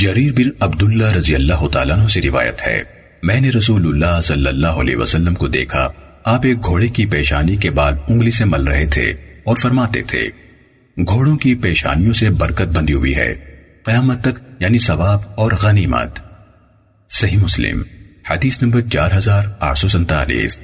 جریر بن عبداللہ رضی اللہ تعالیٰ عنہ سے روایت ہے۔ میں نے رسول اللہ صلی اللہ علیہ وسلم کو دیکھا۔ آپ ایک گھوڑے کی پیشانی کے بعد انگلی سے مل رہے تھے اور فرماتے تھے، گھوڑوں کی پیشانیوں سے برکت بندی ہوئی ہے۔ قیامت تک یعنی ثواب اور غنیمت۔ صحیح مسلم، حدیث نمبر چار ہزار آٹھ سو سنتالیس